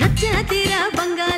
நட்சத்திர பங்களா நிக்காதே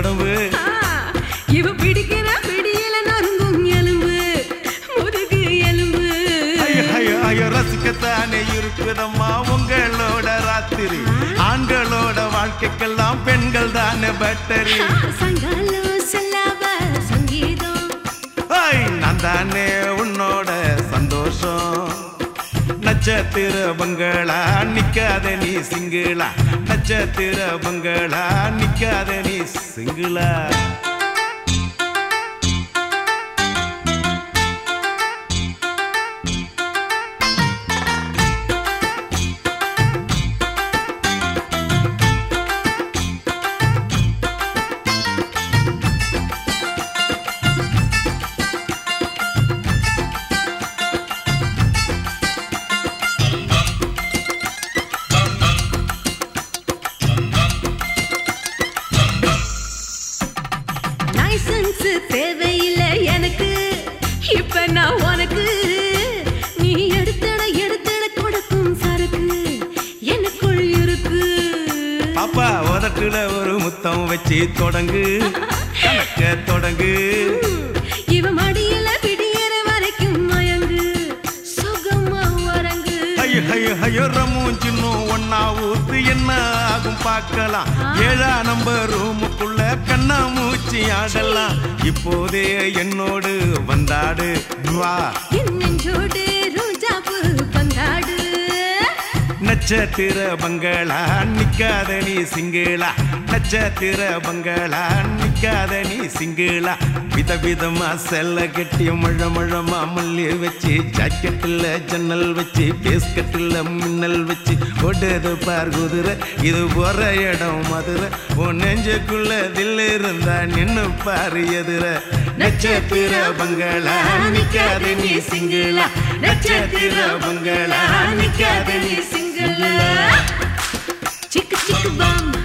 உடம்பு இவ பிடிக்கிற பிடியில நொறுங்கும் எலும்பு முதுகு எலும்பு. ஐயோ ரசிக்கத்தானே இருக்குதம்மா உங்களோட ராத்திரி. ஆண்களோட வாழ்க்கைக்கெல்லாம் பெண்கள் தானே பேட்டரி நான் தானே உன்னோட சந்தோஷம். நட்சத்திர பங்களா நிக்காத நீ சிங்கிளா. நட்சத்திர பங்களா நிக்காத நீ சிங்கிளா? உதட்டுல ஒரு முத்தம் வச்சு தொடங்கு. கணக்க தொடங்கு. இவ மடியில விடியற வரைக்கும் மயங்கு. சுகமா வரங்கு ஐயோ ஐயோ ஐயோ ரம்மும் சின்னும் ஒன்னா ஊத்து என்ன ஆகும் பார்க்கலாம். ஏழா நம்பர் ரூமுக்குள்ள கண்ணா மூச்சி ஆடலாம். இப்போதே என்னோடு வந்தாடு. வா. என் நட்சத்திர பங்களா நிக்காத நீ சிங்கிளா. நட்சத்திர பங்களா நிக்காத நீ சிங்கிளா. வித விதமா செல்ல கட்டி மழ மழமா மல்லி வச்சு ஜாக்கெட்டில் ஜன்னல் வச்சு பேஸ்கட்டில் மின்னல் வச்சு ஓடுது பார் குதிரை இது போற இடம் மதுரை. உன் நெஞ்சுக்குள்ள தில் இருந்தா நின்னு பாரு எதிர. நட்சத்திர பங்களா நிக்காத நீ சிங்கிளா. நட்சத்திர பங்களா நிக்காத நீ சிங்கிளா. Çıkı çıkı bam.